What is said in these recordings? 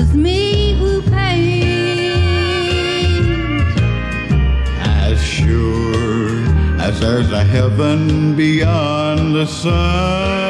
was me who paid. As sure as there's a heaven beyond the sun.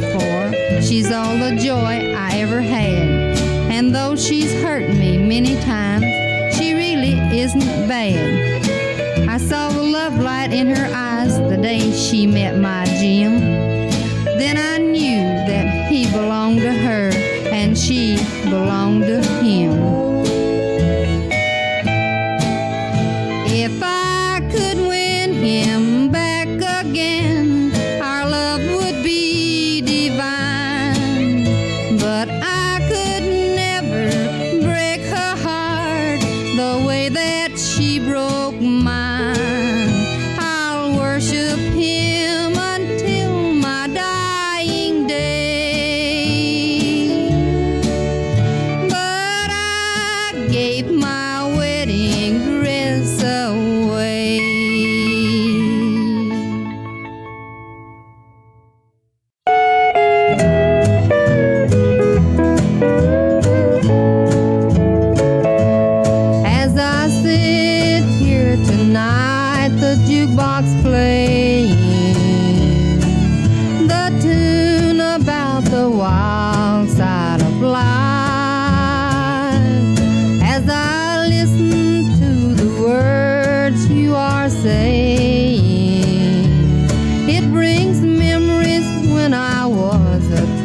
for. She's all the joy I ever had. And though she's hurt me many times, she really isn't bad. I saw the love light in her eyes the day she met my Jim.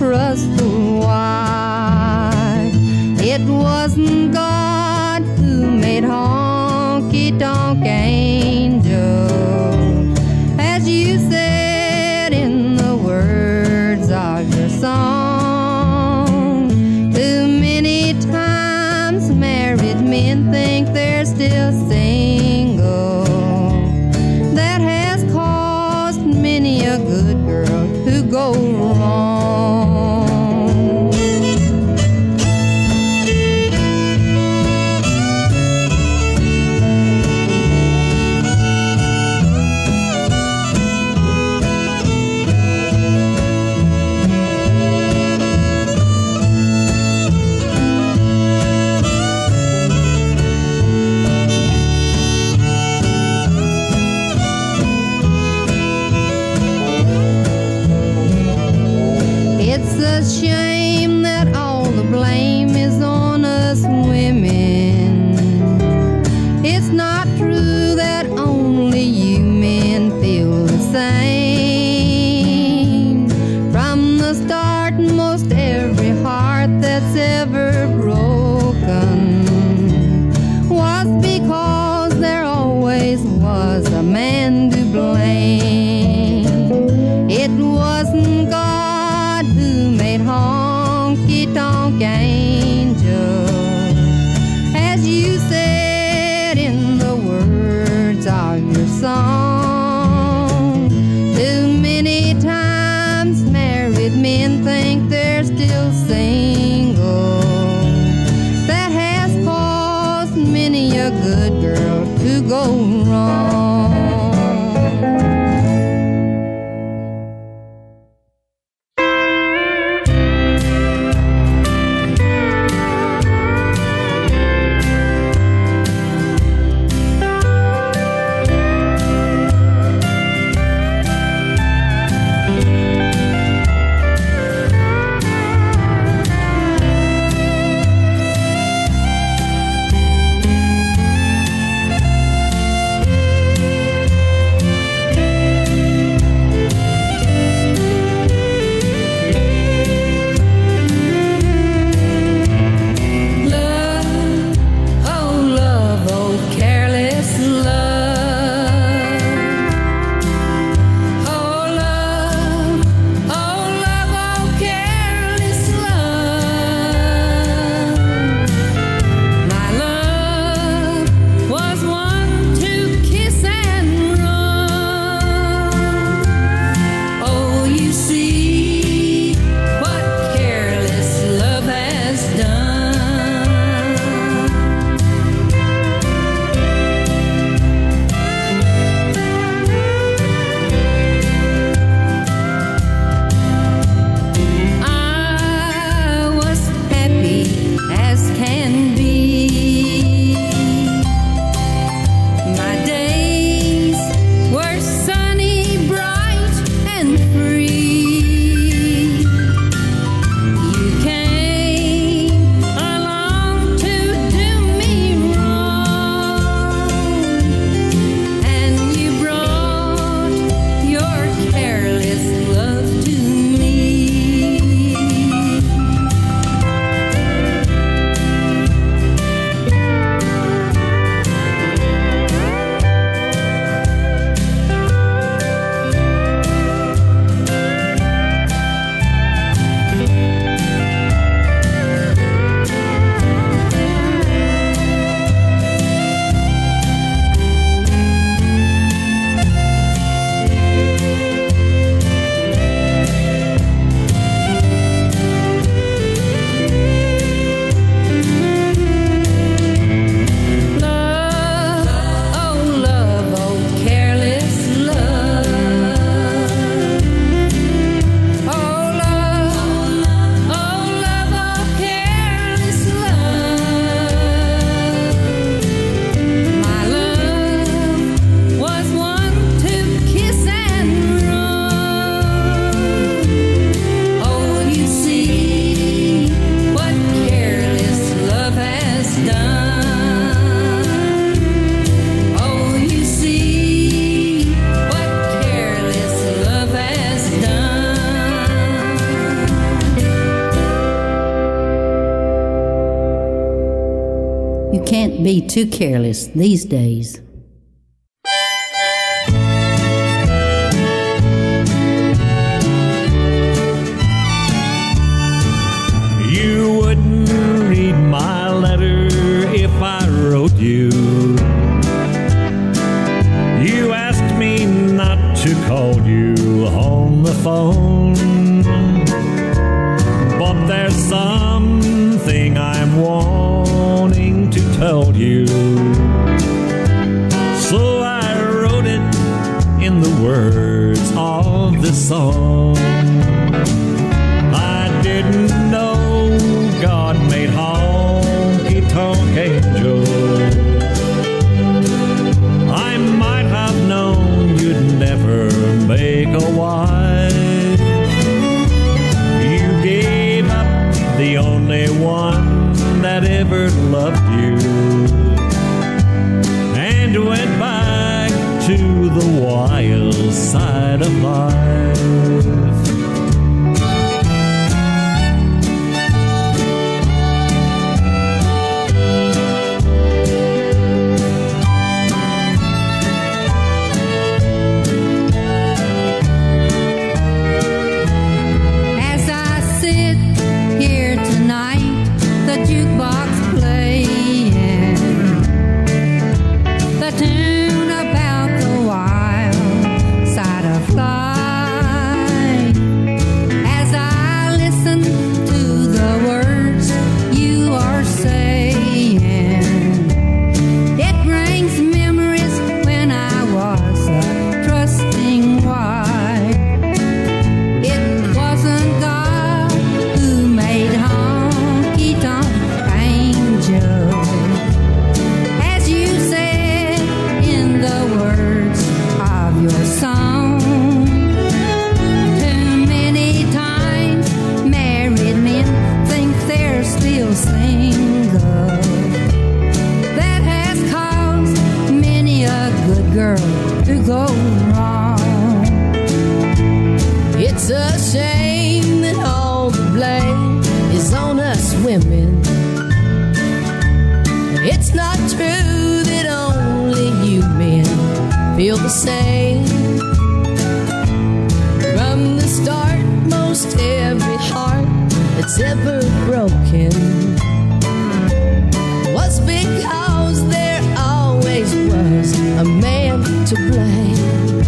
trustful. show. too careless these days. that's ever broken was because there always was a man to blame.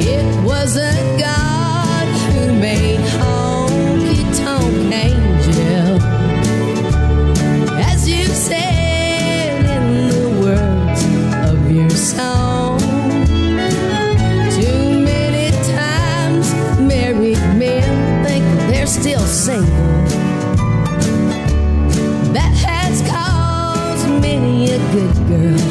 It wasn't God who made honky tonk names. girl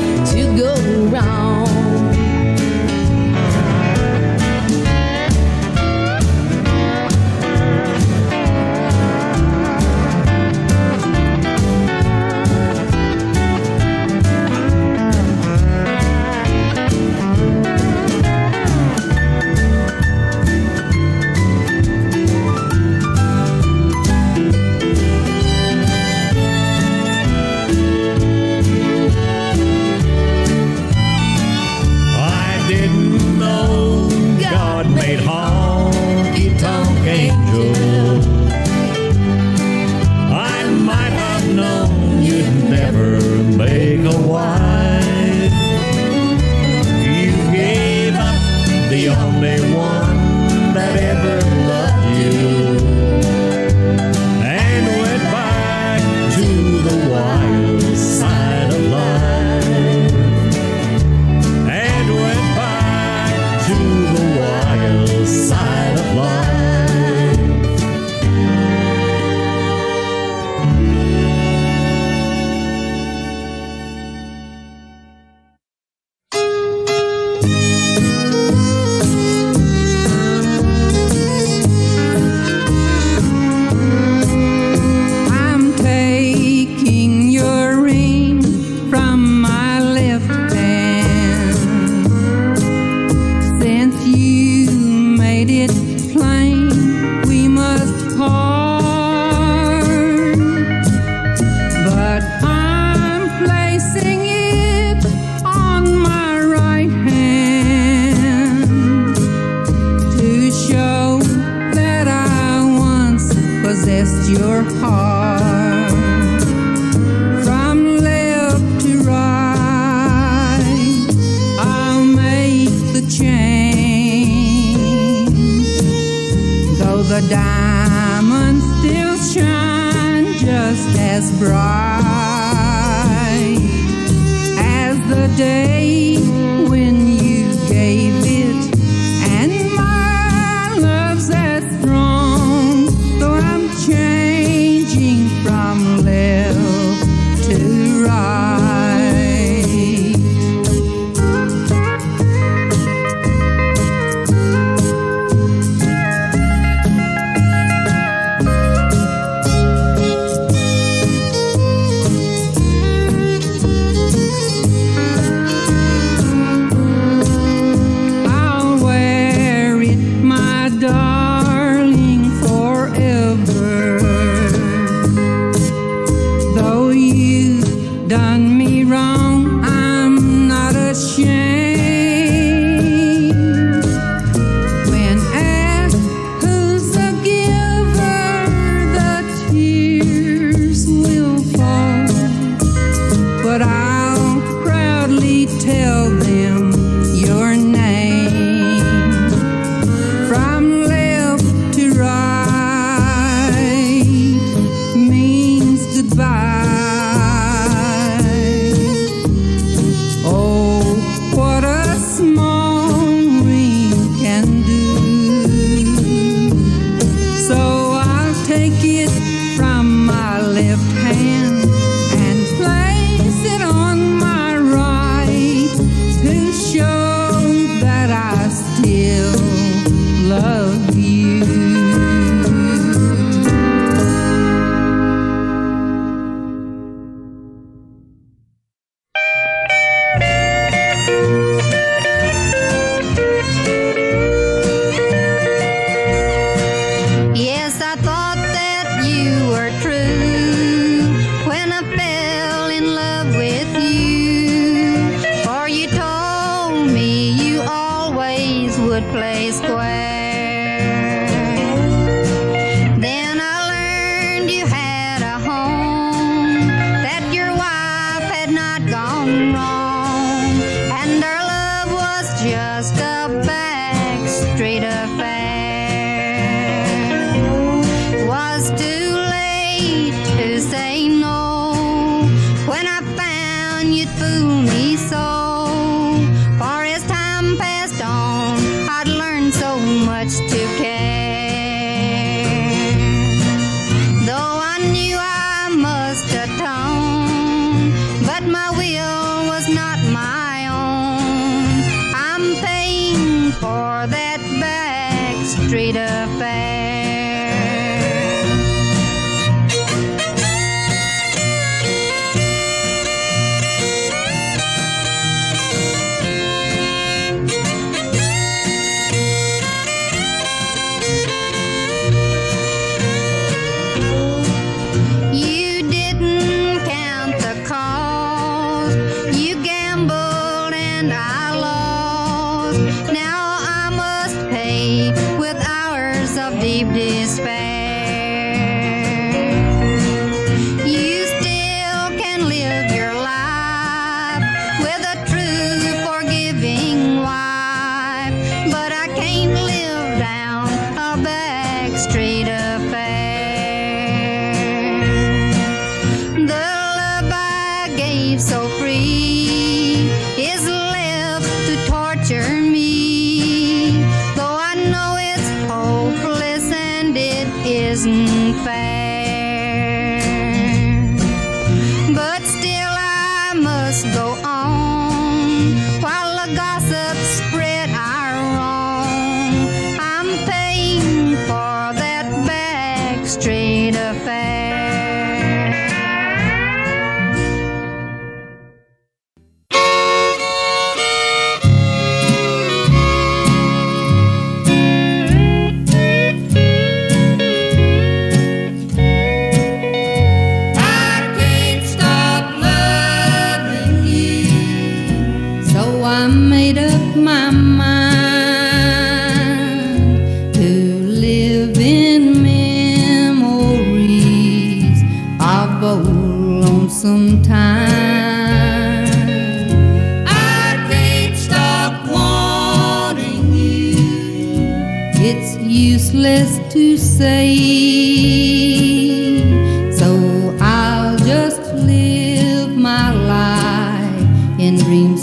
of deep despair.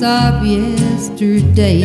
Of yesterday.